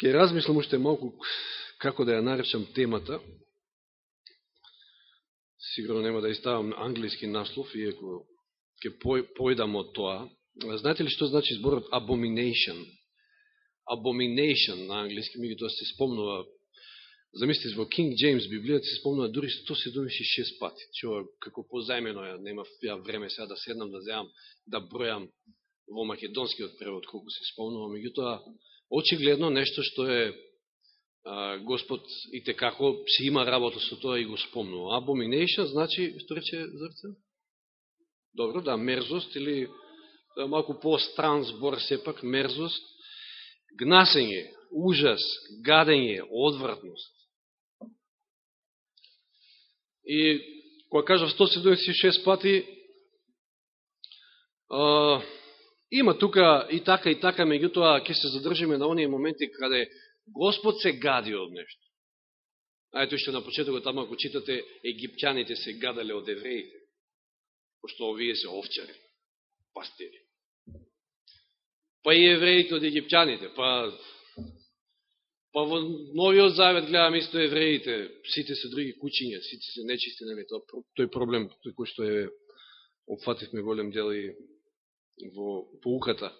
Ке размислам уште малку како да ја наречам темата. Сигурно нема да иставам англиски наслов, иако ќе појдам од тоа. Знаете ли што значи зборот abomination? Abomination на англиски, ми тоа се спомнува Замислите, во King James Библијата се спомнува дури 176 пати. Чува како позајмено ја, нема ја време сега да седнам да зеам, да бројам во македонскиот превод колку се спомнува. Меѓутоа, очигледно нешто што е а, Господ и те како си има работа со тоа и го спомнува. Abomination значи, што рече зрце? Добро, да, мерзост или да, малку по-стран збор сепак, мерзост, гнасење, ужас, гадење, одвратност. И кога кажа 176 пати, а, има тука и така и така, меѓутоа ќе се задржиме на оние моменти каде Господ се гади од нешто. А ето што на почетокот таму ако читате, египтјаните се гадале од евреите, пошто овие се овчари, пастири. Па и евреите од египтјаните, па Па во Новиот Завет гледаме исто евреите, сите се други кучиња, сите се нечисти, нели, тоа, тој проблем кој што е опфативме голем дел и во поуката.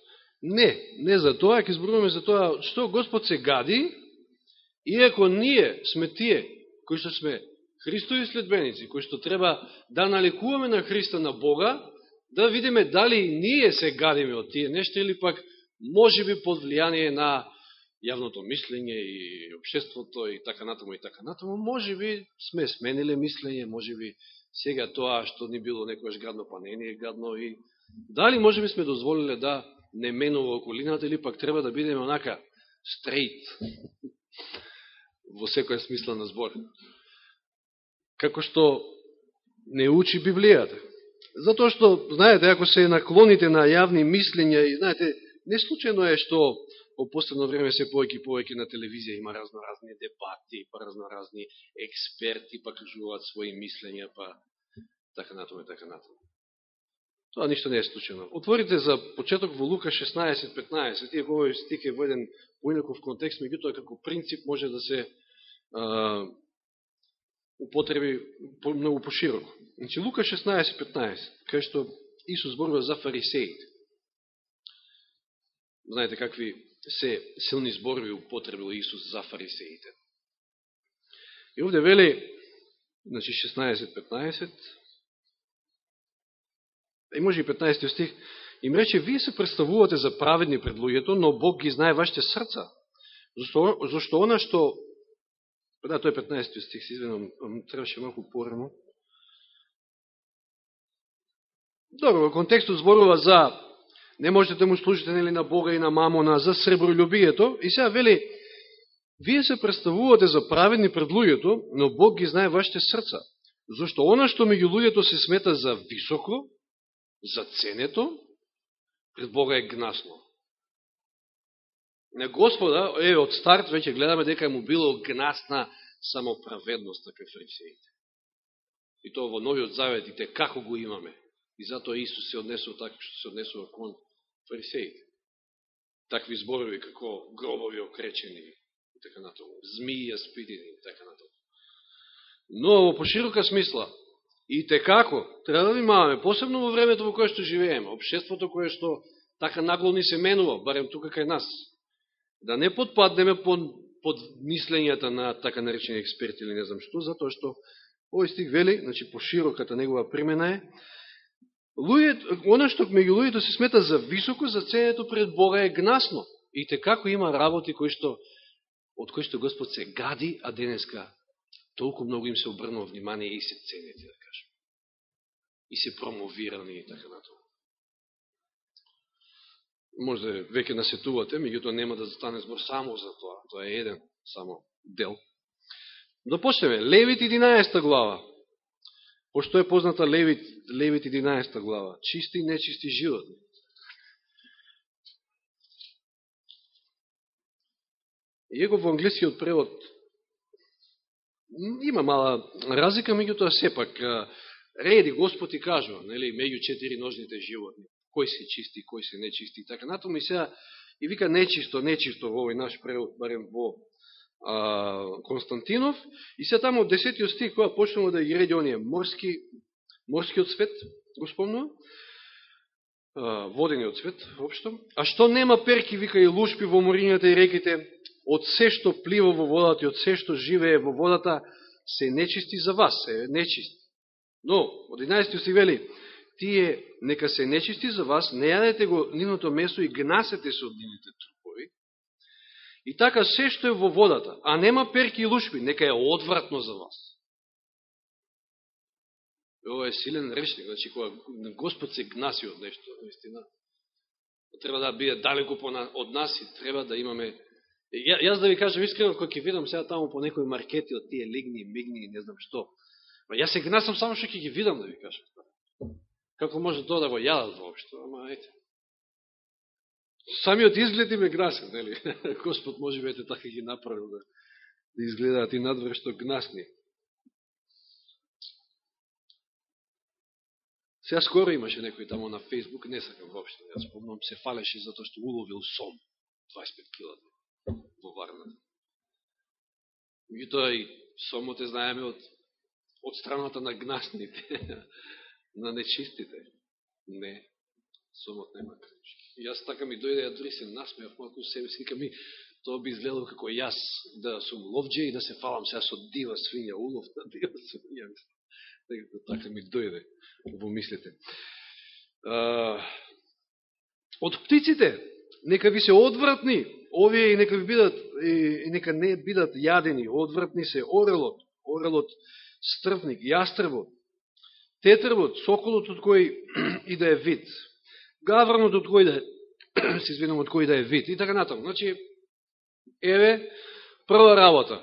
Не, не за тоа, ќе зборуваме за тоа што Господ се гади, иако ние сме тие кои што сме Христови следбеници, кои што треба да налекуваме на Христа на Бога, да видиме дали ние се гадиме од тие нешта или пак може би под влијание на јавното мислење и обшеството и така натаму и така натаму, може би сме смениле мислење, може би сега тоа што ни било некојаш гадно, па не ни е гадно и дали може би сме дозволиле да не менува околината или пак треба да бидеме онака стрейт во секоја смисла на збор. Како што не учи Библијата. Затоа што, знаете, ако се наклоните на јавни мислења и, знаете, не случайно е што во последно време се повеќе и повеќе на телевизија има разноразни дебати, па разноразни експерти, па кажуваат своји мислења, па така натаму и така натаму. Тоа ништо не е случено. Отворите за почеток во Лука 16.15, иако овој стик е во еден поинаков контекст, меѓутоа како принцип може да се а, употреби многу пошироко. Значи, Лука 16.15, кај што Исус зборува за фарисеите. Знаете какви се силни зборови употребил Исус за фарисеите. И овде вели, значи 16:15 и може и 15 стих, им рече, вие се представувате за праведни пред луѓето, но Бог ги знае вашите срца. Зашто, зашто она што... Да, тој 15 стих, се извинам, требаше малку порано. Добро, во контекстот зборува за не можете да му служите нели, на Бога и на мамона за сребролюбието. И сега вели, вие се представувате за праведни пред луѓето, но Бог ги знае вашите срца. Зошто она што меѓу луѓето се смета за високо, за ценето, пред Бога е гнасно. На Господа, е, од старт веќе гледаме дека му било гнасна самоправедност на фарисеите. И тоа во Новиот Завет и те како го имаме. И затоа Исус се однесува така што се однесува кон фарисеите. Такви зборови како гробови окречени и така натаму, змија спидени и така натаму. Но во поширока смисла, и те како, треба да внимаваме, посебно во времето во кое што живееме, обшеството кое што така нагло ни се менува, барем тука кај нас, да не подпаднеме под, под мислењата на така наречени експерти или не знам што, затоа што овој стих вели, значи пошироката негова примена е, луѓето, оно што меѓу луѓето се смета за високо, за ценето пред Бога е гнасно. И те како има работи кои што, од кои што Господ се гади, а денеска толку многу им се обрнува внимание и се ценети да кажем. И се промовирани и така натаму. Може веќе насетувате, меѓуто нема да застане збор само за тоа. Тоа е еден само дел. Да почнеме. Левит 11 глава. Пошто е позната Левит, Левит 11 глава? Чисти и нечисти живот. Иако во англискиот превод има мала разлика, меѓутоа сепак реди Господ и кажува, нели, меѓу четири ножните животни, кои се чисти, кои се нечисти така натаму. И сега и вика нечисто, нечисто во овој наш превод, барем во а, Константинов, и се таму од 10 стих, која почнува да ги реди оние морски, морскиот свет, го спомнува, водениот свет, вопшто. А што нема перки, вика и лушпи во морињата и реките, од се што плива во водата и од се што живее во водата, се нечисти за вас, се нечисти. Но, од 11 си вели, тие нека се нечисти за вас, не јадете го нивното месо и гнасете се од нивните трупови. И така се што е во водата, а нема перки и лушпи, нека е одвратно за вас. Ова е силен речник, значи кога Господ се гнаси од нешто, наистина, треба да биде далеко од нас и треба да имаме Ја, јас да ви кажам искрено, кој ќе видам сега таму по некои маркети од тие лигни, мигни и не знам што, Ма јас се гнасам само што ќе ги видам да ви кажам. Како може тоа да го јадат воопшто, ама ете. Самиот изглед им е гнасен, нели? Господ може би ете така ги направил да, да изгледаат и надвршто гнасни. Сега скоро имаше некој таму на Фейсбук, не сакам воопшто, јас помнам се фалеше затоа што уловил сом 25 килограм во Варна. Меѓутоа и сомот знаеме од, од страната на гнасните, на нечистите. Не, сомот нема крички. Јас така ми дојде, ја дори се насмејав малку себе си, ми, тоа би изгледало како јас да сум ловđе и да се фалам сега со дива свиња, улов на дива свиња. Така, така ми дојде во мислите. Од птиците, нека ви се одвратни, овие и нека ви бидат и нека не бидат јадени, одвртни се орелот, орелот стрвник, јастрвот, тетрвот, соколот од кој и да е вид, гавранот од кој да е, се извинам, од кој да е вид, и така натаму. Значи, еве, прва работа.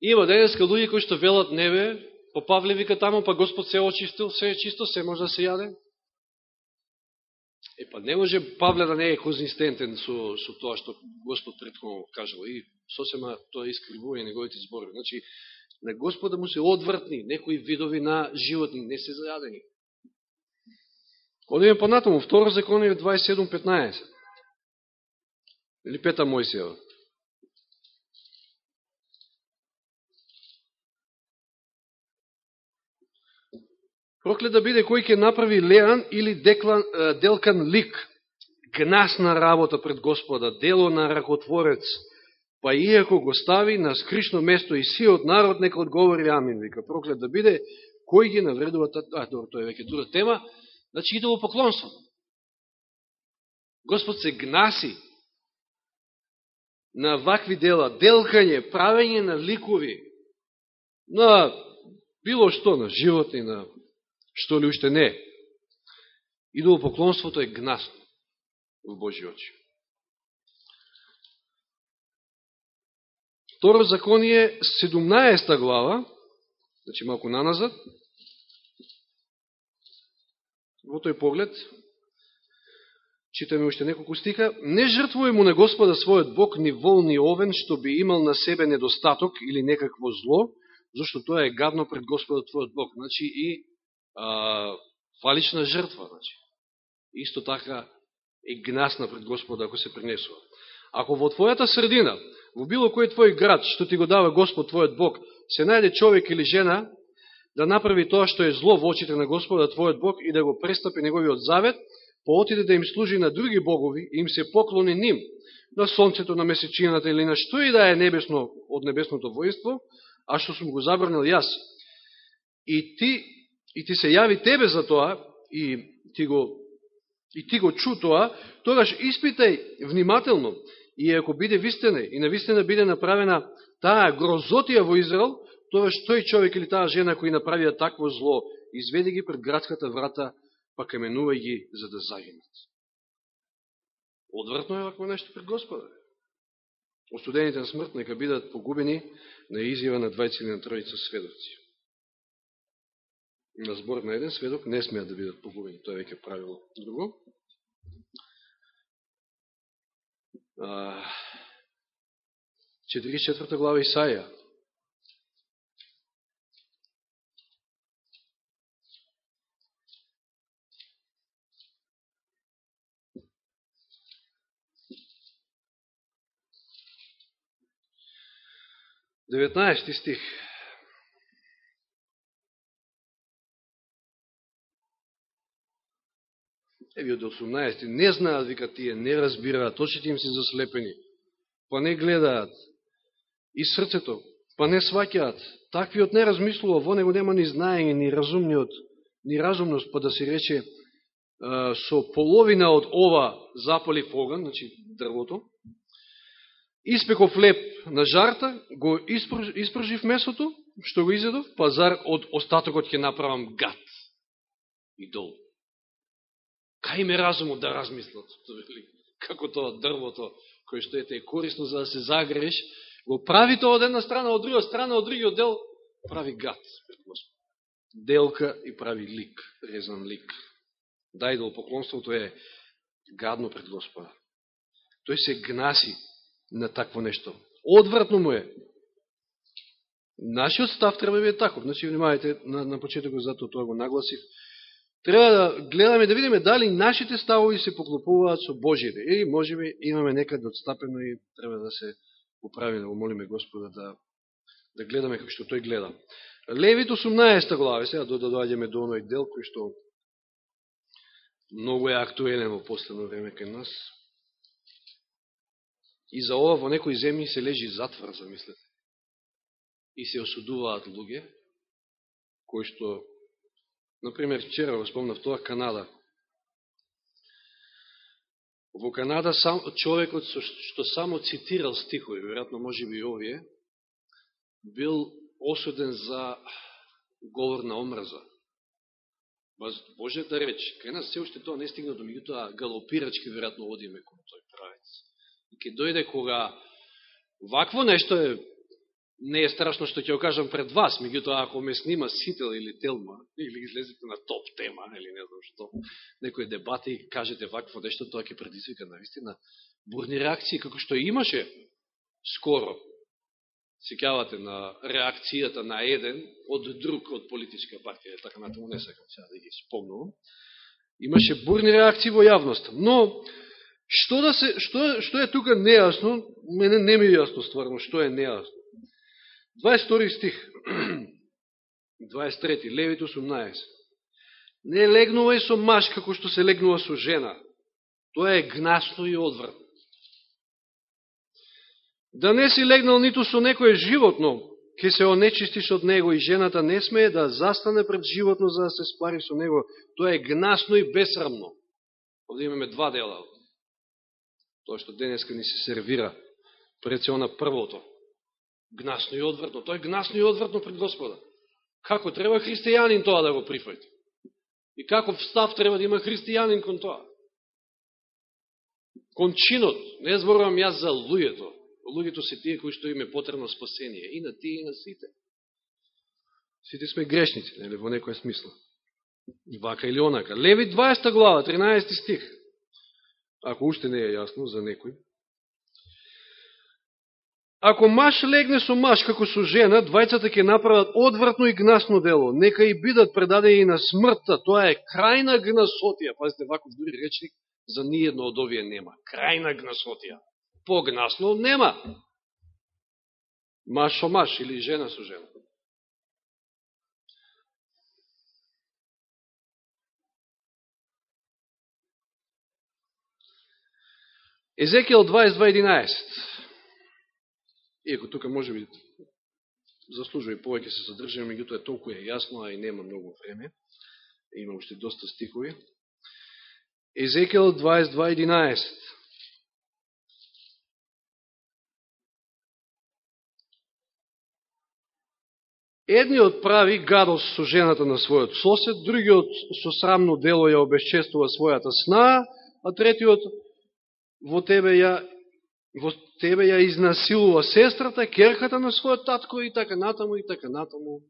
Има денеска луѓе кои што велат небе, по Павле вика таму, па Господ се очистил, се е чисто, се може да се јаде. Е, па не може Павле да не е конзистентен со, со тоа што Господ предходно кажал и сосема тоа искривува и неговите зборови. Значи, на Господа му се одвртни некои видови на животни, не се зајадени. Одиме понатаму, второ законие 27.15. Или пета Мојсиева. Проклет да биде кој ќе направи леан или деклан, делкан лик, гнасна работа пред Господа, дело на ракотворец, па иако го стави на скришно место и сиот народ, нека одговори амин, вика, проклет да биде, кој ги навредува, а, добро, тоа е веќе друга тема, значи идоло поклонство. Господ се гнаси на вакви дела, делкање, правење на ликови, на било што, на животни, на што ли уште не. поклонството е гнасно во Божи очи. Второ законие, 17 глава, значи малку наназад, во тој поглед, читаме уште неколку стиха, не жртвуј му на Господа својот Бог ни вол ни овен, што би имал на себе недостаток или некакво зло, зашто тоа е гадно пред Господа твојот Бог. Значи и а, фалична жртва. Значи. Исто така е гнасна пред Господа ако се принесува. Ако во твојата средина, во било кој твој град, што ти го дава Господ твојот Бог, се најде човек или жена да направи тоа што е зло во очите на Господа твојот Бог и да го престапи неговиот завет, поотиде да им служи на други богови и им се поклони ним, на сонцето, на месечината или на што и да е небесно од небесното воинство, а што сум го забранил јас. И ти и ти се јави тебе за тоа, и ти го, и ти го чу тоа, тогаш испитај внимателно, и ако биде вистина, и на вистина биде направена таа грозотија во Израел, тогаш тој човек или таа жена кој направија такво зло, изведи ги пред градската врата, па каменувај ги за да загинат. Одвратно е вакво нешто пред Господа. Остудените на смрт нека бидат погубени на изјава на двајци или на тројица сведоци на збор на еден сведок не смеат да бидат погубени. Тоа е веќе правило друго. Четири четврта глава Исаја. Деветнаешти стих. И од 18. Не знаат, вика тие, не разбираат, очите им се заслепени, па не гледаат. И срцето, па не сваќаат. Таквиот не размислува, во него нема ни знаење, ни разумниот, ни разумност, па да се рече, со половина од ова запали оган, значи дрвото, испеков леп на жарта, го испржив месото, што го изедов, па зар од остатокот ќе направам гад и дол. Кај ме разумот да размислат, како тоа дрвото, кој што ете е корисно за да се загреш, го прави тоа од една страна, од друга страна, од другиот дел, прави гад. Делка и прави лик, резан лик. Дајдол поклонството е гадно пред Господа. Тој се гнаси на такво нешто. Одвратно му е. Нашиот став треба да биде таков. Значи, внимавајте, на, на почетокот затоа тоа го нагласив. Треба да гледаме, да видиме дали нашите ставови се поклопуваат со Божите. Или можеме имаме некаде отстапено и треба да се поправи, да го молиме Господа да, да гледаме како што тој гледа. Левит 18 глава, сега да доаѓаме до оној дел кој што многу е актуелен во последно време кај нас. И за ова во некои земји се лежи затвор, замислете. И се осудуваат луѓе, кои што Например, вчера го спомнав тоа Канада. Во Канада сам, човекот што само цитирал стихови, веројатно може би овие, бил осуден за говор на омраза. Боже да реч, кај нас се уште тоа не стигна до меѓутоа галопирачки веројатно одиме кон тој правец. И ке дојде кога вакво нешто е не е страшно што ќе го кажам пред вас, меѓутоа ако ме снима Сител или Телма, или излезете на топ тема, или не знам што, некој дебати и кажете вакво нешто, тоа ќе предизвика наистина бурни реакции, како што имаше скоро. Сикавате на реакцијата на еден од друг од политичка партија, така натаму не сакам сега да ги спомнувам. Имаше бурни реакции во јавност. Но, што, да се, што, што е тука нејасно, мене не ми е јасно стварно, што е нејасно. 22 стих, 23, Левит 18. Не легнувај со маж како што се легнува со жена. Тоа е гнасно и одвратно. Да не си легнал ниту со некој животно, ке се онечистиш од него и жената не смее да застане пред животно за да се спари со него. Тоа е гнасно и бесрамно. Овде имаме два дела. Тоа што денеска ни се сервира пред се на првото гнасно и одвртно. Тоа е гнасно и одвртно пред Господа. Како треба христијанин тоа да го прифајте? И каков став треба да има христијанин кон тоа? Кон чинот, не зборувам јас за луѓето. Луѓето се тие кои што име потребно спасение. И на тие, и на сите. Сите сме грешници, нели, во некоја смисла. Вака или онака. Леви 20 глава, 13 стих. Ако уште не е јасно за некој. Ако маш легне со маш како со жена, двајцата ќе направат одвратно и гнасно дело. Нека и бидат предадени на смртта. Тоа е крајна гнасотија. Пазите, ваков дури речник за ниједно од овие нема. Крајна гнасотија. Погнасно нема. Маш со маш или жена со жена. Езекијал 22.11 Иако тука може би заслужува и повеќе се задржаме, меѓутоа толку е јасно, а и нема многу време. Има уште доста стихови. Езекел 22.11 Едниот прави гадост со жената на својот сосед, другиот со срамно дело ја обесчестува својата сна, а третиот во тебе ја во тебе ја изнасилува сестрата, керката на својот татко и така натаму и така натаму.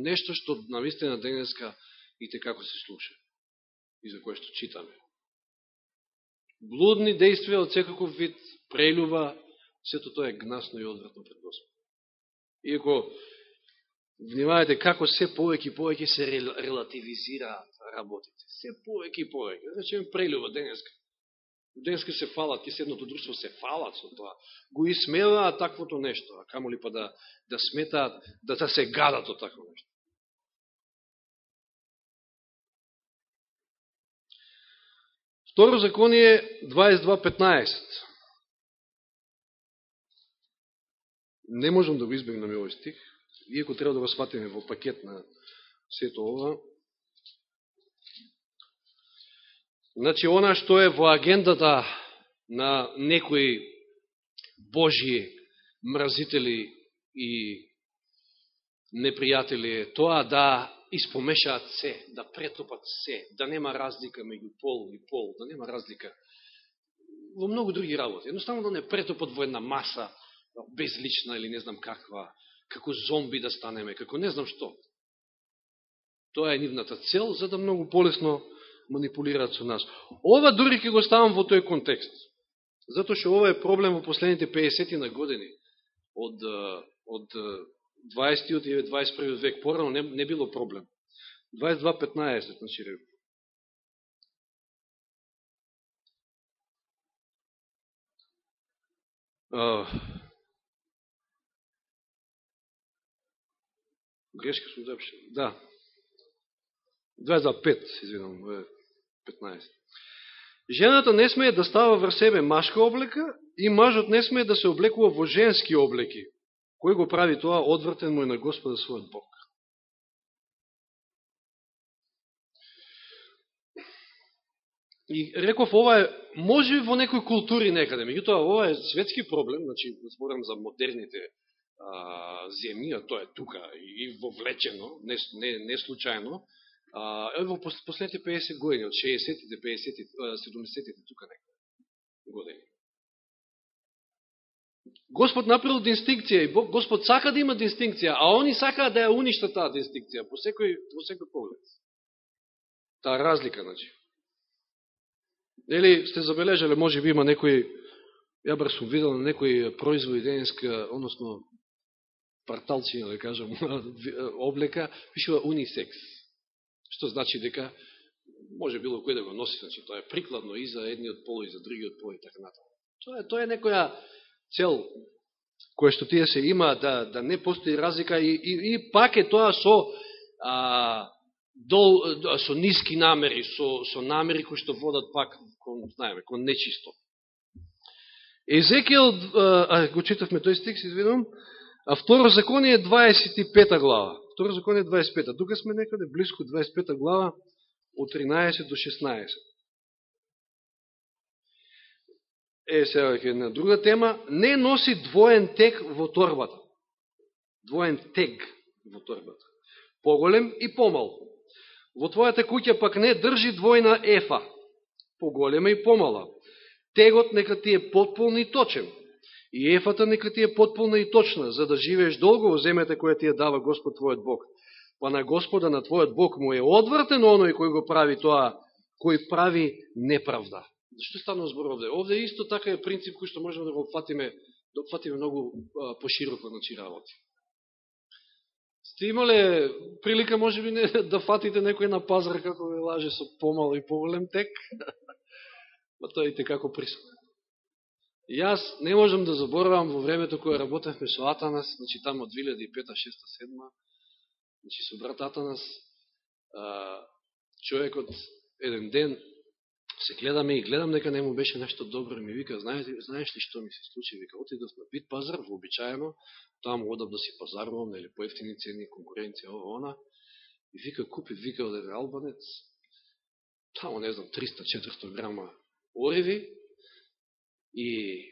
Нешто што навистина денеска и те како се слуша и за кое што читаме. Блудни действија од секаков вид, прелюба, сето тоа е гнасно и одвратно пред Господ. Иако, внимавате како се повеќе и повеќе се релативизираат работите. Се повеќе и повеќе. Значи, прелюба денеска Денеска се фалат, ке седното друштво се фалат со тоа. Го исмеваат таквото нешто, а камо ли па да, да сметаат, да, да се гадат од такво нешто. Второ законие 22.15. Не можам да го избегнам овој стих, иако треба да го сватиме во пакет на сето ова. Значи, она што е во агендата на некои Божи мразители и непријатели е тоа да испомешаат се, да претопат се, да нема разлика меѓу пол и пол, да нема разлика во многу други работи. Едноставно да не претопат во една маса, безлична или не знам каква, како зомби да станеме, како не знам што. Тоа е нивната цел, за да многу полесно манипулираат со нас. Ова дури ќе го ставам во тој контекст. Затоа што ова е проблем во последните 50 на години од, од 20-тиот и 21 век. Порано не, не било проблем. 22.15, значи рев. грешка сум запишал. Да. 22.5, извинам, 15. Жената не смее да става врз себе машка облека и мажот не смее да се облекува во женски облеки. Кој го прави тоа, одвртен му е на Господа својот Бог. И реков, ова е, може во некои култури некаде, меѓутоа ова е светски проблем, значи, да зборам за модерните а, земји, а тоа е тука и вовлечено, не, не, не случајно, е во последните 50 години, од 60-те, 50-те, 70-те, тука некаде години. Господ направил дистинкција и Господ сака да има дистинкција, а они сакаат да ја уништат таа дистинкција по секој, по секој поглед. Таа разлика, значи. Дели сте забележале, може би има некој, ја бар сум видел на некој производи денеска, односно парталци, да кажам, облека, пишува унисекс. Што значи дека може било кој да го носи, значи тоа е прикладно и за едниот пол и за другиот пол и така натаму. Тоа е, тоа е некоја цел која што тие се има да, да не постои разлика и, и, и пак е тоа со а, дол, со ниски намери, со, со намери кои што водат пак кон, знаеме, кон нечисто. Езекијал, а, го читавме тој стих, се извинувам, а второ законие 25 глава. Второ законие 25. Тука сме некаде близко 25 глава од 13 до 16. Е, сега е една друга тема. Не носи двоен тег во торбата. Двоен тег во торбата. Поголем и помал. Во твојата куќа пак не држи двојна ефа. Поголема и помала. Тегот нека ти е потполни и точен. И ефата нека ти е потполна и точна, за да живееш долго во земјата која ти ја дава Господ твојот Бог. Па на Господа, на твојот Бог му е одвртен оној кој го прави тоа, кој прави неправда. Зашто станува збор овде? Овде исто така е принцип кој што можеме да го опфатиме, да опфатиме многу пошироко значи работи. Сте имале прилика, може би, не, да фатите некој на пазар како ви лаже со помал и поголем тек? Па тоа и како присутно. Јас не можам да заборавам во времето кое работевме со Атанас, значи тамо 2005-2006-2007, значи со брат Атанас, човекот еден ден се гледаме и гледам дека не му беше нешто добро и ми вика, знаеш, знаеш ли што ми се случи? Вика, отидов на бит пазар, вообичаено, таму одам да си пазарувам, нели, поевтини цени, конкуренција, ова, она, и вика, купи, вика, од еден албанец, таму, не знам, 300-400 грама ореви, и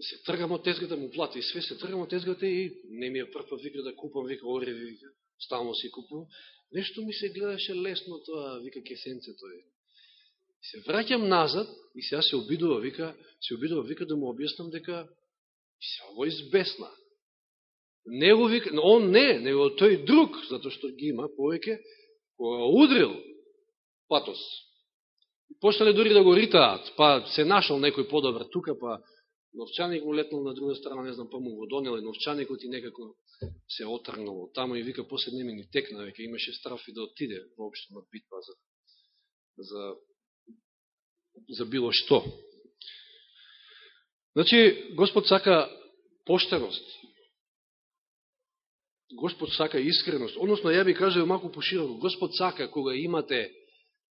се тргам од тезгата, му плати и све, се тргам од тезгата и не ми е прва вика да купам, вика, ореви, вика, стално си купувам. Нешто ми се гледаше лесно тоа, вика, кесенце е. се враќам назад и сега се обидува, вика, се обидува, вика да му објаснам дека се ово избесна. Него вика, он не, него тој друг, затоа што ги има повеќе, која удрил патос. Почнале дури да го ритаат, па се нашол некој подобар тука, па новчаник му летнал на друга страна, не знам, па му го донел новчаникот и некако се отргнал тамо и вика, после не ми ни текна, века имаше страф и да отиде воопшто на битва за, за за било што. Значи, Господ сака поштеност. Господ сака искреност. Односно, ја би кажа малку пошироко. Господ сака кога имате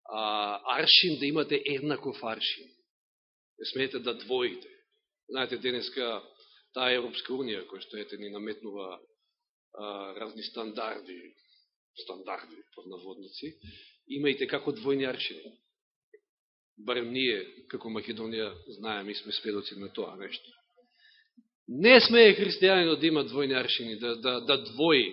а, аршин, да имате еднаков аршин. Не смеете да двоите. Знаете, денеска таа Европска Унија, која што ете ни наметнува а, разни стандарди, стандарди под наводници, имајте како двојни аршини. Барем ние, како Македонија, знаеме и сме сведоци на тоа нешто. Не смее христијанинот да има двојни аршини, да, да, да двои.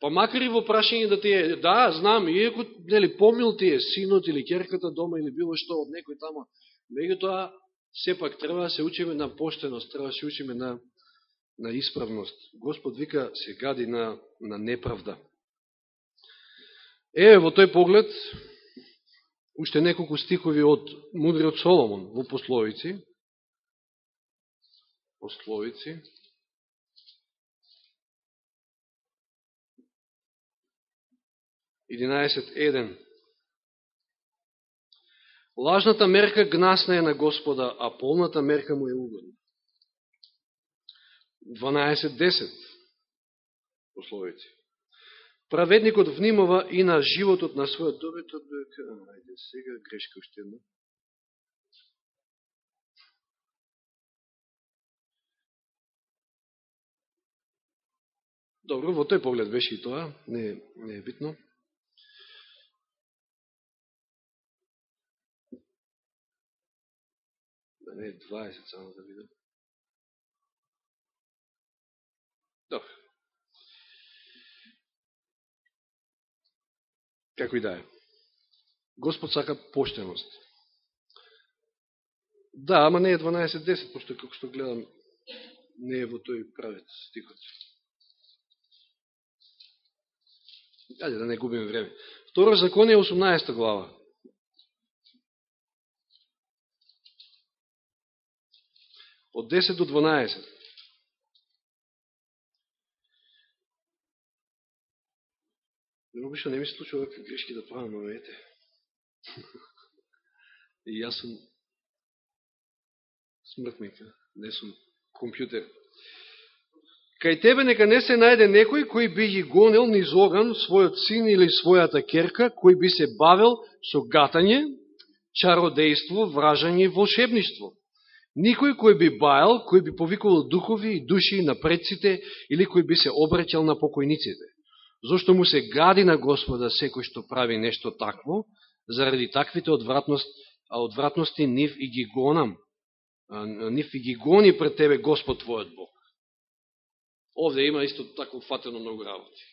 Па макар и во прашање да ти е, да, знам, иако нели, помил е, синот или керката дома или било што од некој тамо, меѓутоа, сепак треба да се учиме на поштеност, треба да се учиме на, на исправност. Господ вика, се гади на, на неправда. Е, во тој поглед, уште неколку стихови од мудриот Соломон во пословици. Пословици. Единаесет еден. Лажната мерка гнасна е на Господа, а полната мерка му е угодна. 12.10 Пословите. Праведникот внимава и на животот на својот добитот. дека, Ајде, сега грешка уште една. Добро, во тој поглед беше и тоа, не, не е битно. Да не е 20, само да видам. Добро. Како и да е. Господ сака поштеност. Да, ама не е 12.10, пошто како што гледам, не е во тој правец стихот. Ајде да не губим време. Второ закон е 18 глава. Од 10 до 12. Обично не ми се случува какви грешки да правам, но ете. И јас сум смртника, не сум компјутер. Кај тебе нека не се најде некој кој би ги гонел низ оган својот син или својата керка, кој би се бавел со гатање, чародејство, вражање и волшебништво. Никој кој би бајал, кој би повикувал духови и души на предците или кој би се обраќал на покојниците зошто му се гади на Господа секој што прави нешто такво, заради таквите одвратност, а одвратности нив и ги гонам, нив и ги гони пред тебе Господ твојот Бог. Овде има исто тако фатено многу работи.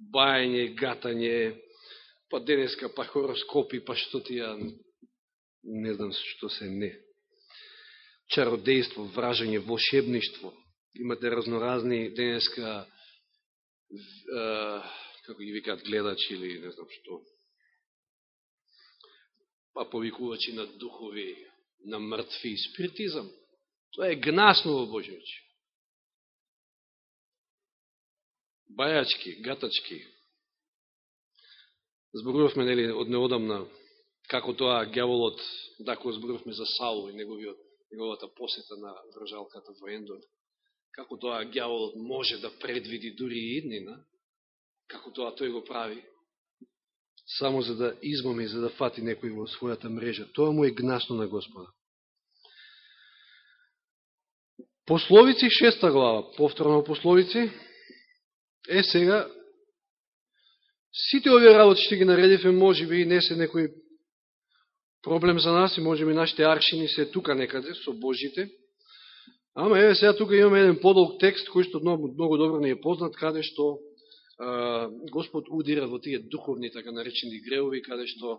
Бајање, гатање, па денеска, па хороскопи, па што ти ја, не знам што се не. Чародејство, вражање, волшебништво. Имате разноразни денеска како ги викаат гледачи или не знам што, па повикувачи на духови, на мртви, спиритизам. Тоа е гнасно во Божиочи. Бајачки, гатачки. Зборувавме, нели, од неодамна, како тоа гјаволот, дако зборувавме за Саул и неговиот, неговата посета на вржалката во Ендор како тоа гјаволот може да предвиди дури и иднина, како тоа тој го прави, само за да измоми, за да фати некој во својата мрежа. Тоа му е гнасно на Господа. Пословици, шеста глава, повторно пословици, е сега, сите овие работи што ги наредивме, може би не се некои проблем за нас и може би нашите аршини се тука некаде, со Божите, Ама еве сега тука имаме еден подолг текст кој што многу, многу добро не е познат, каде што а, Господ удира во тие духовни, така наречени греови, каде што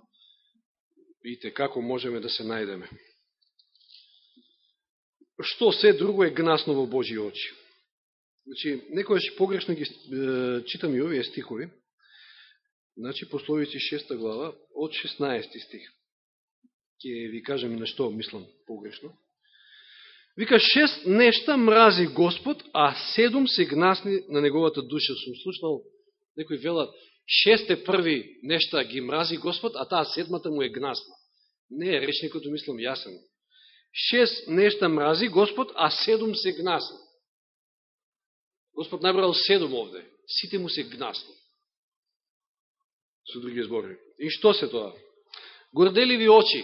видите како можеме да се најдеме. Што се друго е гнасно во Божи очи. Значи, некојаш погрешно ги э, читам и овие стихови. Значи, пословици 6 глава, од 16 стих. Ке ви кажем на што мислам погрешно. Вика, шест нешта мрази Господ, а седум се гнасни на неговата душа. Сум слушнал, некој велат, шесте први нешта ги мрази Господ, а таа седмата му е гнасна. Не, речникот мислам јасен. Шест нешта мрази Господ, а седум се гнасни. Господ набрал седум овде. Сите му се гнасни. Со други збори. И што се тоа? Горделиви очи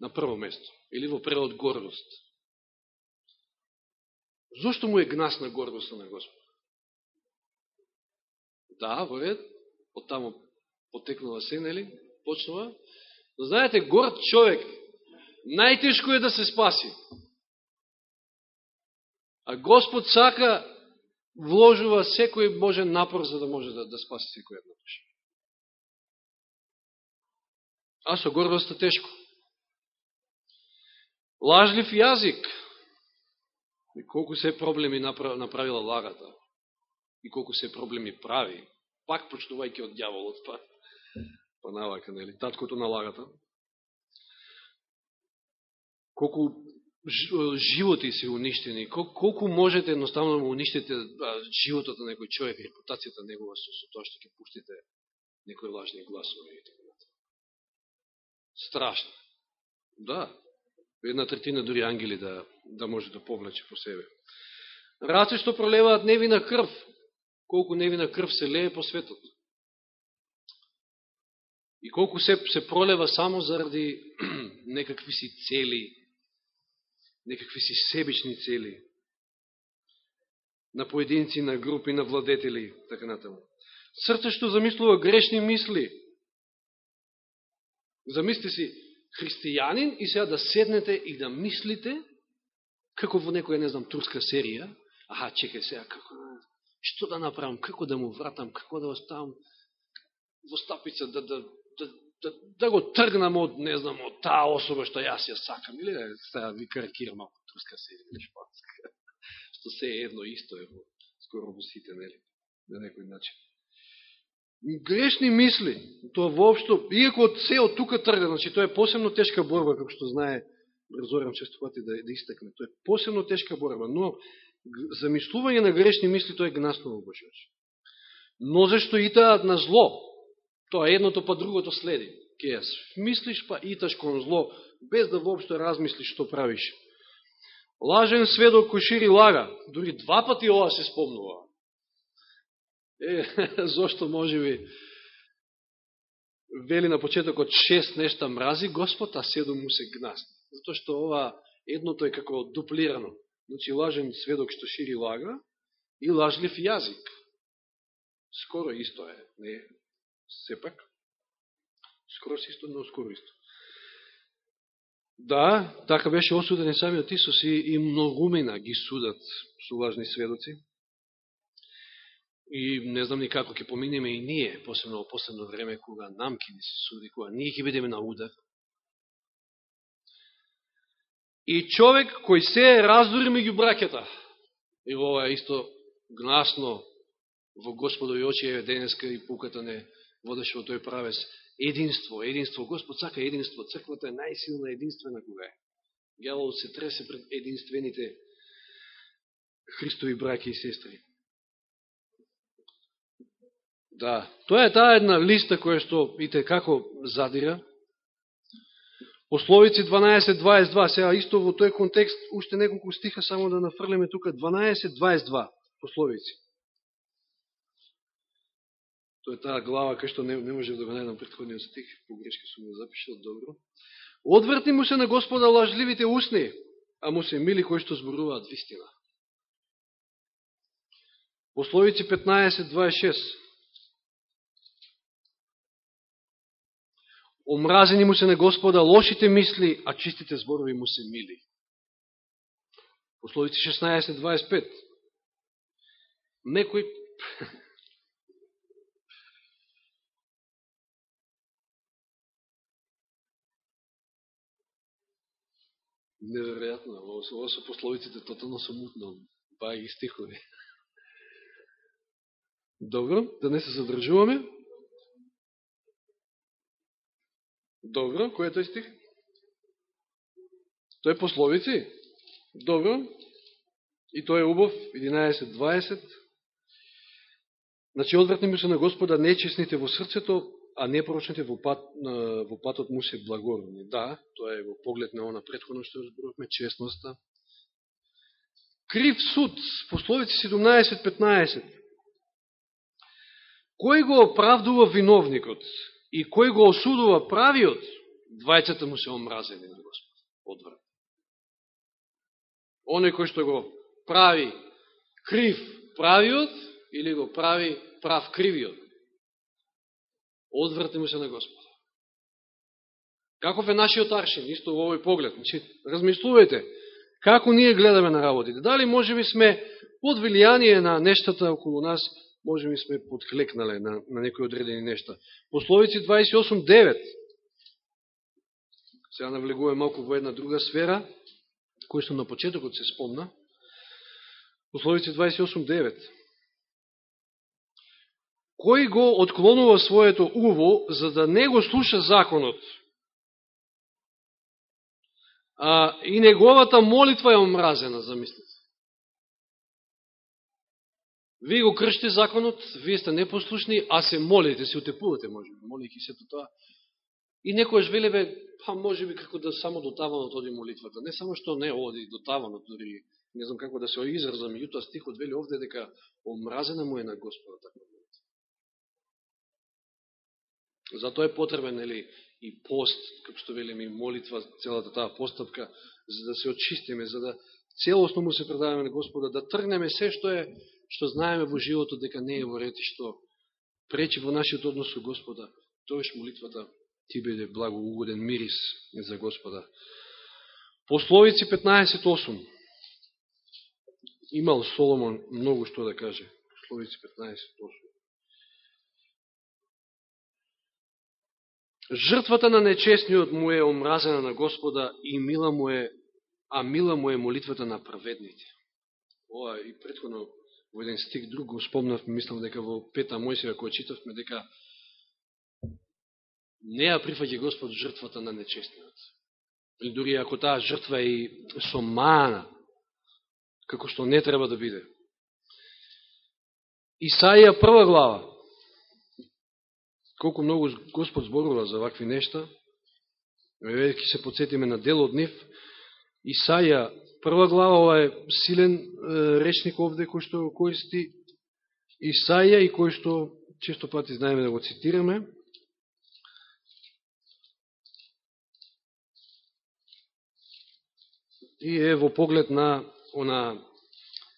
на прво место. Или во превод гордост. Зошто му е гнасна гордоста на Господ? Да, во ред, од тамо потекнува се, нели? Почнува. Но знаете, горд човек, најтешко е да се спаси. А Господ сака вложува секој можен напор за да може да, да спаси секој една душа. А со гордоста тешко. Лажлив јазик. И колку се проблеми направила лагата. И колку се проблеми прави. Пак почнувајќи од дјаволот, па, па навака, нели, таткото на лагата. Колку животи се уништени, колку можете едноставно да му уништите животот на некој човек, репутацијата негова со, со тоа што ќе пуштите некои лажни гласови и така Страшно. Да, една третина дури ангели да, да може да повлече по себе. Раце што пролеваат невина крв, колку невина крв се лее по светот. И колку се, се пролева само заради некакви си цели, некакви си себични цели, на поединци, на групи, на владетели, така натаму. Срце што замислува грешни мисли. Замисли си христијанин и сега да седнете и да мислите, како во некоја, не знам, турска серија, аха, чекай сега, како, да- што да направам, како да му вратам, како да оставам во стапица, да, да, да, да, да го тргнам од, не знам, од таа особа што јас ја сакам, или да сега ви карикирам ако турска серија или шпанска, што се е едно исто е во, скоро во сите, нели, на некој начин. Грешни мисли, тоа воопшто, иако од се од тука трга, значи тоа е посебно тешка борба, како што знае Зоран често пати да, да истакне, тоа е посебно тешка борба, но замислување на грешни мисли тоа е гнасно во Божиот. Но зашто итаат на зло, тоа едното па другото следи. Ке јас мислиш па иташ кон зло, без да воопшто размислиш што правиш. Лажен сведок кој шири лага, дури два пати ова се спомнува. Е, зошто може би вели на почетокот шест нешта мрази Господ, а седом му се гнасни. Затоа што ова едното е како дуплирано. Значи лажен сведок што шири лага и лажлив јазик. Скоро исто е, не сепак. Скоро исто, но скоро исто. Да, така беше осуден и самиот Исус и, и многумина ги судат со лажни сведоци. И не знам ни како ќе поминеме и ние, посебно во последно време, кога нам ќе ни се суди, кога ние ќе бидеме на удар. И човек кој се раздури меѓу бракета, и ова е исто гласно во Господови очи, е денеска и пуката не водеше во тој правес. Единство, единство. Господ сака единство. Црквата е најсилна единствена кога е. Гјаволот се тресе пред единствените Христови браки и сестри. Да, тоа е таа една листа која што, ите како задира. Пословици 12.22, сега исто во тој контекст, уште неколку стиха само да нафрлеме тука, 12.22, пословици. Тоа е таа глава кај што не, не можев да го најдам предходниот стих, Погрешки сум го запишал, добро. Одвртни му се на Господа лажливите усни, а му се мили кои што зборуваат вистина. Пословици 15.26 Омразени му се на Господа лошите мисли, а чистите зборови му се мили. Пословици 16.25 Некој Неверојатно, ово со пословиците тотално со мутно, ба и стихови. Добро, да не се задржуваме. Добро, кој е тој стих? Тој е пословици. Добро. И тој е убав, 11.20. Значи, одвратни му се на Господа нечесните во срцето, а непорочните во, пат, во патот му се благородни. Да, тоа е во поглед на она предходно што разборувавме, честноста. Крив суд, пословици 17.15. Кој го оправдува виновникот и кој го осудува правиот, двајцата му се омразени на Господ. Одврат. Оној кој што го прави крив правиот или го прави прав кривиот. Одврати му се на Господ. Каков е нашиот аршин, исто во овој поглед? Значи, размислувајте, како ние гледаме на работите. Дали може би сме под влијание на нештата околу нас, може би сме подхлекнале на, на некои одредени нешта. Пословици 28.9. Сега навлегуваме малку во една друга сфера, кој што на почетокот се спомна. Пословици 28.9. Кој го отклонува своето уво, за да не го слуша законот? А, и неговата молитва е омразена, замислите. Вие го кршите законот, вие сте непослушни, а се молите, се утепувате, може би, молики се тоа. И некојаш велебе, па може би како да само до таванот оди молитвата. Не само што не оди до таванот, дори не знам како да се изразам, меѓутоа стихот вели овде дека омразена му е на Господа така молитва. Затоа е потребен, нели, и пост, како што велиме, и молитва, целата таа постапка, за да се очистиме, за да целосно му се предаваме на Господа, да тргнеме се што е, што знаеме во животот дека не е во ред и што пречи во нашиот однос со Господа, тоеш молитвата ти биде благоугоден мирис за Господа. Пословици 15.8 Имал Соломон многу што да каже. Пословици 15.8 Жртвата на нечестниот му е омразена на Господа и мила му е, а мила му е молитвата на праведните. Ова и предходно во еден стик друг го спомнав, мислам дека во Пета Мојсија која читавме дека не ја прифаќа Господ жртвата на нечестниот. Или дори ако таа жртва е и сомана, како што не треба да биде. Исаија прва глава, колку многу Господ зборува за вакви нешта, ќе се подсетиме на дел од нив, Исаја, прва глава, ова е силен е, речник овде кој што користи Исаја и кој што често пати знаеме да го цитираме. И е во поглед на она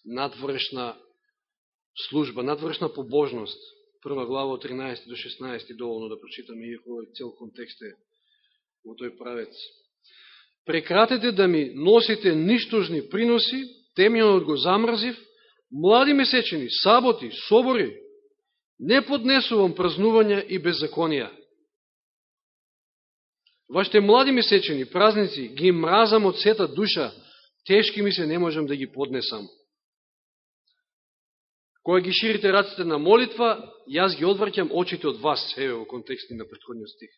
надворешна служба, надворешна побожност, прва глава од 13 до 16 доволно да прочитаме и цел контекст е во тој правец. Прекратете да ми носите ништожни приноси, темјанот го замрзив, млади месечени, саботи, собори, не поднесувам празнувања и беззаконија. Вашите млади месечени, празници, ги мразам од сета душа, тешки ми се не можам да ги поднесам. Кога ги ширите раците на молитва, јас ги одврќам очите од вас, еве во контексти на предходниот стих.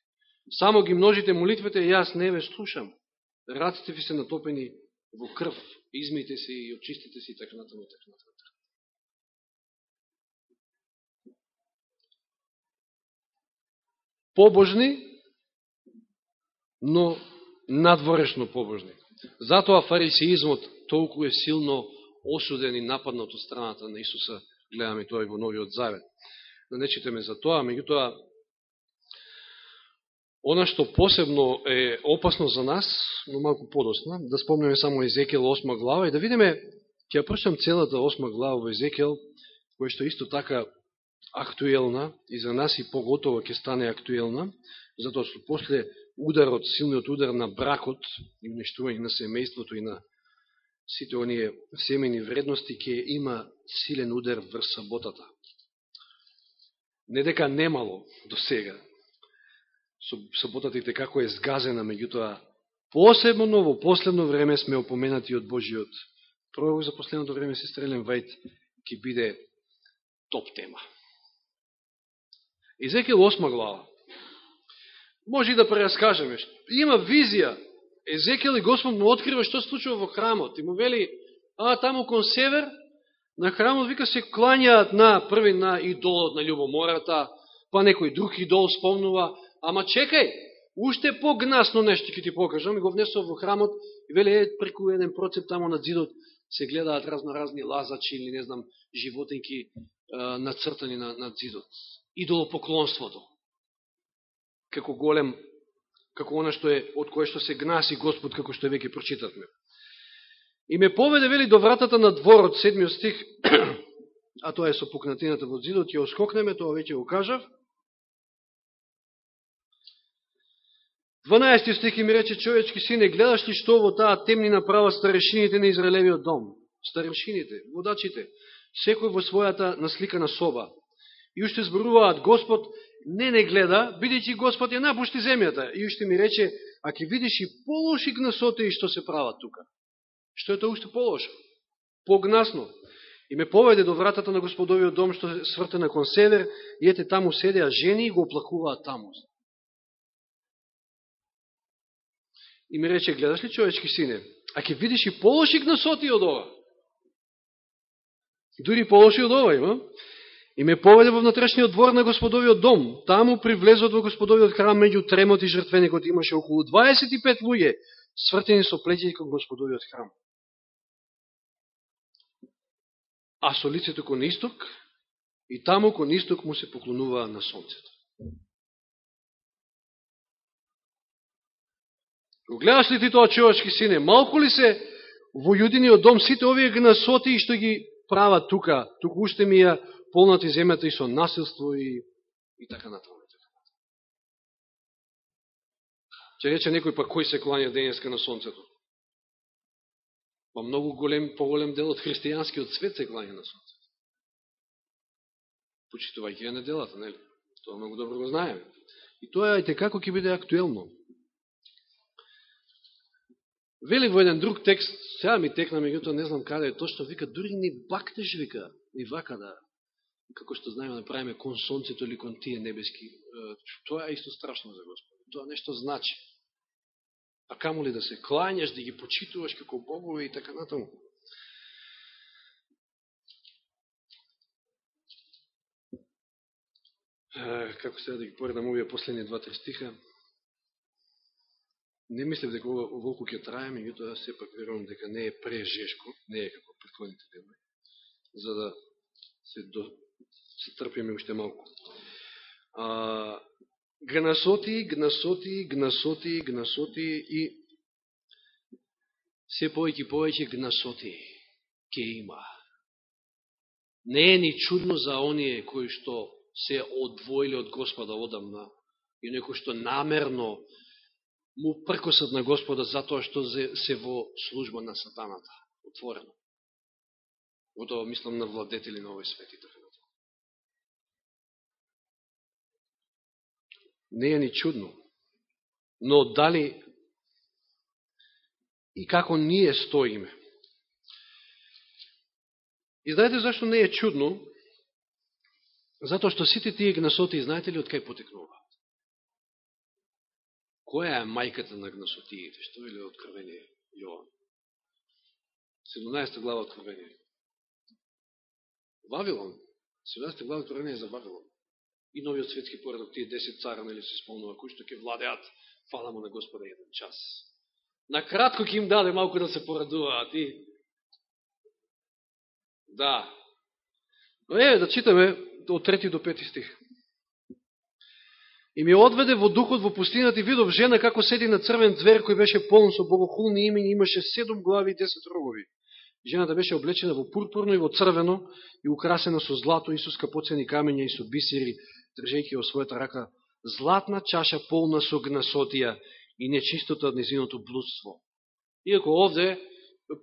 Само ги множите молитвите, јас не ве слушам. Раците ви се натопени во крв, измите се и очистите се и така натаму и така натаму. Побожни, но надворешно побожни. Затоа фарисеизмот толку е силно осуден и нападнат од страната на Исуса гледаме тоа и во Новиот Завет. Да не читаме за тоа, меѓутоа, она што посебно е опасно за нас, но малку подосна, да спомнеме само Езекел 8 глава и да видиме, ќе ја прочитам целата 8 глава во Езекел, која што исто така актуелна и за нас и поготово ќе стане актуелна, затоа што после ударот, силниот удар на бракот и уништување на семејството и на сите оние семени вредности ќе има силен удар врз саботата. Не дека немало до сега. Саботата и како е сгазена, меѓутоа посебно во последно време сме опоменати од Божиот пророк за последното време се стрелен вајт ќе биде топ тема. Езекијал 8 глава. Може и да прераскажеме. Има визија Езекијал и Господ му открива што се случува во храмот. И му вели, а таму кон север, на храмот вика се клањаат на први на идолот на љубомората, па некој друг идол спомнува, ама чекај, уште погнасно нешто ќе ти покажам, и го внесов во храмот, и веле е преку еден процеп тамо на зидот, се гледаат разноразни лазачи или не знам, животинки нацртани на, на зидот. Идолопоклонството. Како голем, како она што е, од кое што се гнаси Господ, како што веќе прочитатме. И ме поведе, вели, до вратата на дворот, седмиот стих, а тоа е со пукнатината во зидот, ја оскокнеме, тоа веќе го кажав. 12 стих ми рече, човечки сине, гледаш ли што во таа темнина права старешините на Израелевиот дом? Старешините, водачите, секој во својата насликана соба. И уште зборуваат, Господ не не гледа, бидејќи Господ ја напушти земјата. И уште ми рече, а ке видиш и полоши гнасоте и што се прават тука. Што е тоа уште полошо? Погнасно. И ме поведе до вратата на Господовиот дом, што е свртена кон север, и ете таму седеа жени и го оплакуваат таму. И ми рече, гледаш ли човечки сине, а ке видиш и полоши гносоти од ова. Дури полоши од ова има. И ме поведе во внатрешниот двор на Господовиот дом. Таму привлезот во Господовиот храм меѓу тремот и жртвеникот имаше околу 25 луѓе, свртени со плеќи кон Господовиот храм. А со лицето кон исток, и таму кон исток му се поклонуваа на сонцето. Го гледаш ли ти тоа човечки сине? Малку ли се во јудиниот дом сите овие гнасоти што ги прават тука, туку уште ми ја полнати земјата и со насилство и, и така натаму. Че така рече некој па кој се кланя денеска на сонцето? Па многу голем, поголем дел од христијанскиот свет се кланя на сонцето. Почитувајќи ја неделата, нели? Тоа многу добро го знаеме. И тоа е како ќе биде актуелно. Вели во еден друг текст, сега ми текна, меѓутоа не знам каде е точно, вика, дури ни бактеш, вика, ни вака да, како што знаеме да правиме кон сонцето или кон тие небески, тоа е исто страшно за Господ. Тоа нешто значи. А камо ли да се клањаш, да ги почитуваш како богове и така натаму. Како сега да ги поредам овие последни два-три стиха. Не мислев дека волку ќе трае, меѓутоа сепак верувам дека не е прежешко, не е како предходните денови, за да се, до, се трпиме уште малку. А, гнасоти, гнасоти, гнасоти, гнасоти и се повеќе повеќе гнасоти ќе има. Не е ни чудно за оние кои што се одвоили од Господа одамна и некои што намерно му пркосат на Господа затоа што се во служба на сатаната. Отворено. Готово мислам на владетели на овој свет и така Не е ни чудно. Но дали и како ние стоиме? И знаете зашто не е чудно? Затоа што сите тие гнасоти, знаете ли од кај потекнува? Која е мајката на гнасотиите? Што е ли откровение Јован? 17 глава откровение. Вавилон. 17 глава откровение за Вавилон. И новиот светски поредок, тие 10 цара, нели се спомнува, кои што ќе владеат, фала му на Господа еден час. На кратко ќе им даде малку да се порадуваат и... Да. Но е, да читаме од трети до пети стих. И ми одведе во духот во пустината и видов жена како седи на црвен звер кој беше полн со богохулни имени, имаше седом глави и десет рогови. Жената беше облечена во пурпурно и во црвено и украсена со злато и со скапоцени камења и со бисери, држејќи во својата рака златна чаша полна со гнасотија и нечистота од незиното блудство. Иако овде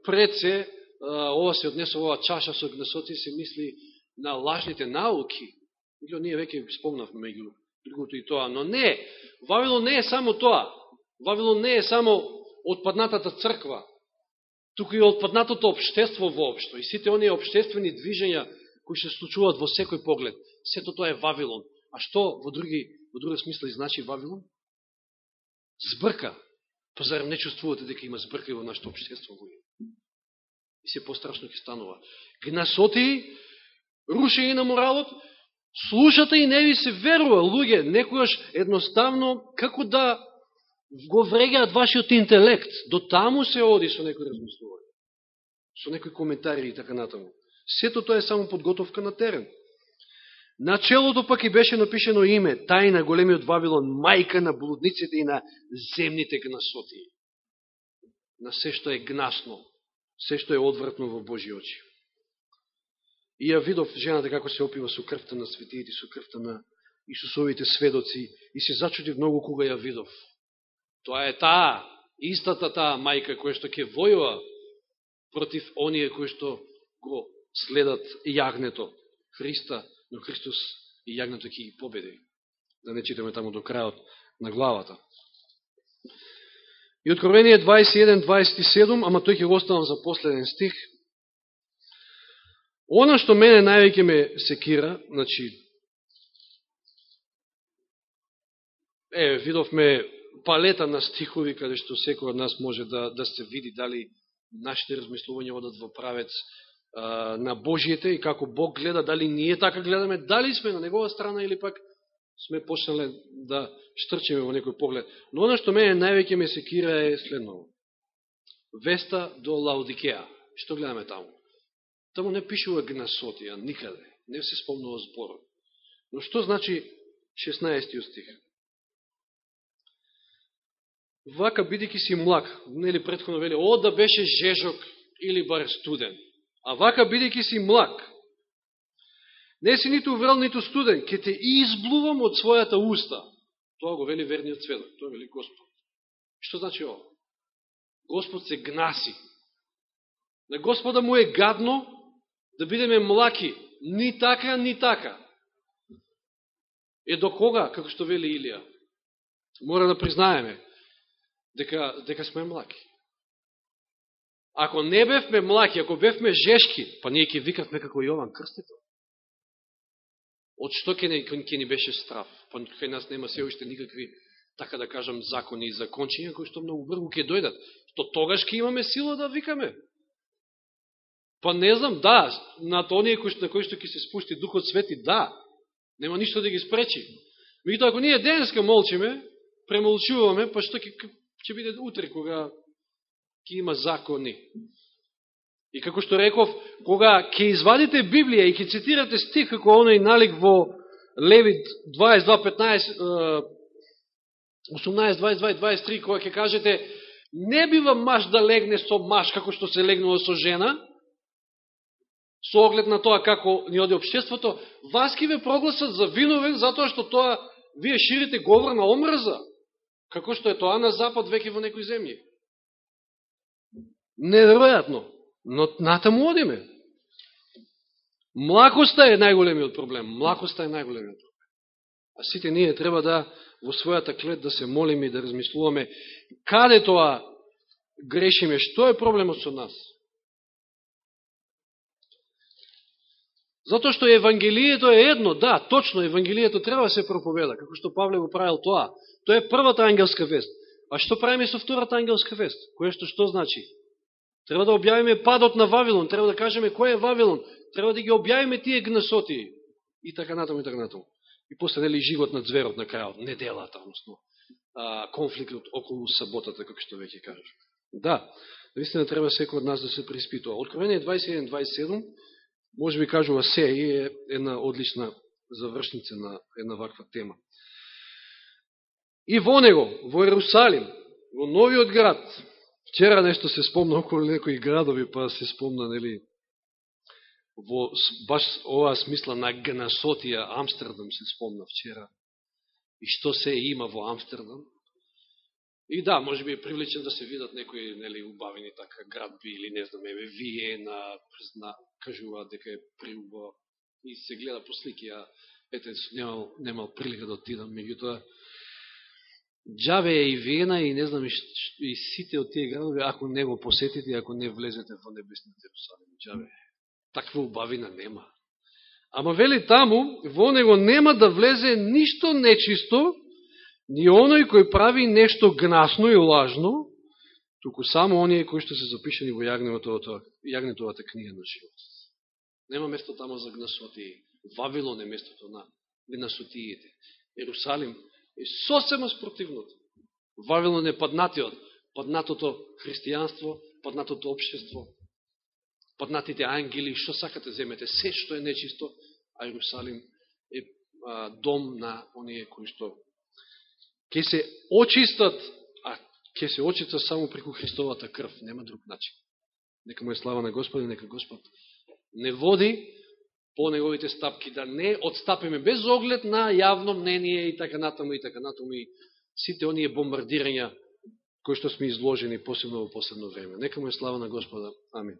пред се ова се однесува ова чаша со гнасотија се мисли на лажните науки. Или ние веќе спомнавме меѓу другото и тоа, но не, Вавилон не е само тоа. Вавилон не е само отпаднатата црква, туку и отпаднатото обштество воопшто. И сите оние обштествени движења кои се случуваат во секој поглед. Сето тоа е Вавилон. А што во други во друга смисла значи Вавилон? Збрка. Па зарем не чувствувате дека има збрка и во нашето обштество? И се пострашно ќе станува. Гнасоти, рушење на моралот, Слушате и не ви се верува, луѓе, некојаш едноставно, како да го врегаат вашиот интелект. До таму се оди со некој размислување. Со некои коментари и така натаму. Сето тоа е само подготовка на терен. На челото пак и беше напишено име, тајна големиот Вавилон, мајка на блудниците и на земните гнасоти. На се што е гнасно, се што е одвратно во Божи очи. И ја видов жената како се опива со крвта на светиите, со крвта на Исусовите сведоци и се зачудив многу кога ја видов. Тоа е таа, истата таа мајка која што ќе војува против оние кои што го следат јагнето Христа, но Христос и јагнето ќе ги победи. Да не читаме таму до крајот на главата. И Откровение 21-27, ама тој ќе го оставам за последен стих. Она што мене највеќе ме секира, значи, е, видовме палета на стихови, каде што секој од нас може да, да се види дали нашите размислувања одат во правец а, на Божијете и како Бог гледа, дали ние така гледаме, дали сме на Негова страна или пак сме почнале да штрчеме во некој поглед. Но оно што мене највеќе ме секира е следно. Веста до Лаудикеа. Што гледаме таму? Таму не пишува гнасотија, никаде. Не се спомнува збор. Но што значи 16 стих? Вака бидејќи си млак, нели предходно вели, о да беше жежок или бар студен. А вака бидејќи си млак, не си ниту врел, ниту студен, ке те изблувам од својата уста. Тоа го вели верниот сведок, тоа вели Господ. Што значи ово? Господ се гнаси. На Господа му е гадно да бидеме млаки. Ни така, ни така. Е до кога, како што вели Илија? Мора да признаеме дека, дека сме млаки. Ако не бевме млаки, ако бевме жешки, па ние ќе викавме како Јован Крстител. Од што ќе не, ќе ни беше страв, Па кај нас нема се уште никакви, така да кажам, закони и закончиња, кои што многу брзо ќе дојдат. То тогаш ќе имаме сила да викаме. Па не знам, да, на оние на кои што ќе се спушти Духот Свети, да, нема ништо да ги спречи. Меѓутоа, ако ние денеска молчиме, премолчуваме, па што ќе, ќе биде утре, кога ќе има закони. И како што реков, кога ќе извадите Библија и ќе цитирате стих како оној налик во Левит 22:15, 18, 22 23, кога ќе кажете не бива маж да легне со маж како што се легнува со жена, со оглед на тоа како ни оди обштеството, вас ки ве прогласат за виновен затоа што тоа вие ширите говор на омрза, како што е тоа на запад веќе во некои земји. Неверојатно. Но натаму одиме. Млакоста е најголемиот проблем. Млакоста е најголемиот проблем. А сите ние треба да во својата клет да се молиме и да размислуваме каде тоа грешиме, што е проблемот со нас. Затоа што Евангелието е едно, да, точно, Евангелието треба да се проповеда, како што Павле го правил тоа. Тоа е првата ангелска вест. А што правиме со втората ангелска вест? Кое што што значи? Треба да објавиме падот на Вавилон, треба да кажеме кој е Вавилон, треба да ги објавиме тие гнасоти и така натаму и така натаму. И после нели живот на зверот на крајот, неделата, односно конфликтот околу саботата, како што веќе кажав. Да, наистина треба секој од нас да се приспитува. Откровение 21-27, може би кажува се и е една одлична завршница на една ваква тема. И во него, во Ерусалим, во новиот град, Вчера нешто се спомна околу некои градови, па се спомна, нели, во баш оваа смисла на гнасотија Амстердам се спомна вчера. И што се има во Амстердам. И да, може би е привлечен да се видат некои нели убавени така градби или не знам, еве Виена, призна, кажува дека е приуба и се гледа по слики, а ете немал немал прилика да отидам, меѓутоа Джаве е и Вена и не знам и, и сите од тие градови, ако не го посетите, ако не влезете во небесните Јерусалим. Джаве, таква убавина нема. Ама вели таму, во него нема да влезе ништо нечисто, ни оној кој прави нешто гнасно и лажно, туку само оние кои што се запишани во јагнетовата книга на живот. Нема место таму за гнасоти, Вавилон е местото на гнасотиите. Ерусалим е сосема спротивното. Вавилон е паднатиот, паднатото христијанство, паднатото обшество, паднатите ангели, што сакате земете, се што е нечисто, а Ерусалим е а, дом на оние кои што ќе се очистат, ќе се очита само преку Христовата крв, нема друг начин. Нека му е слава на Господи, нека Господ не води по неговите стапки, да не отстапиме без оглед на јавно мнение и така натаму и така натаму и сите оние бомбардирања кои што сме изложени посебно во последно време. Нека му е слава на Господа. Амин.